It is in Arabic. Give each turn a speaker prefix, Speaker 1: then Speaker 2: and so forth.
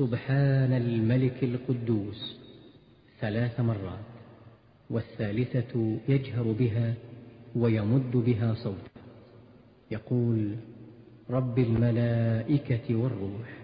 Speaker 1: سبحان الملك القدوس. ثلاث مرات والثالثة يجهر بها ويمد بها صوته. يقول رب الملائكة والروح.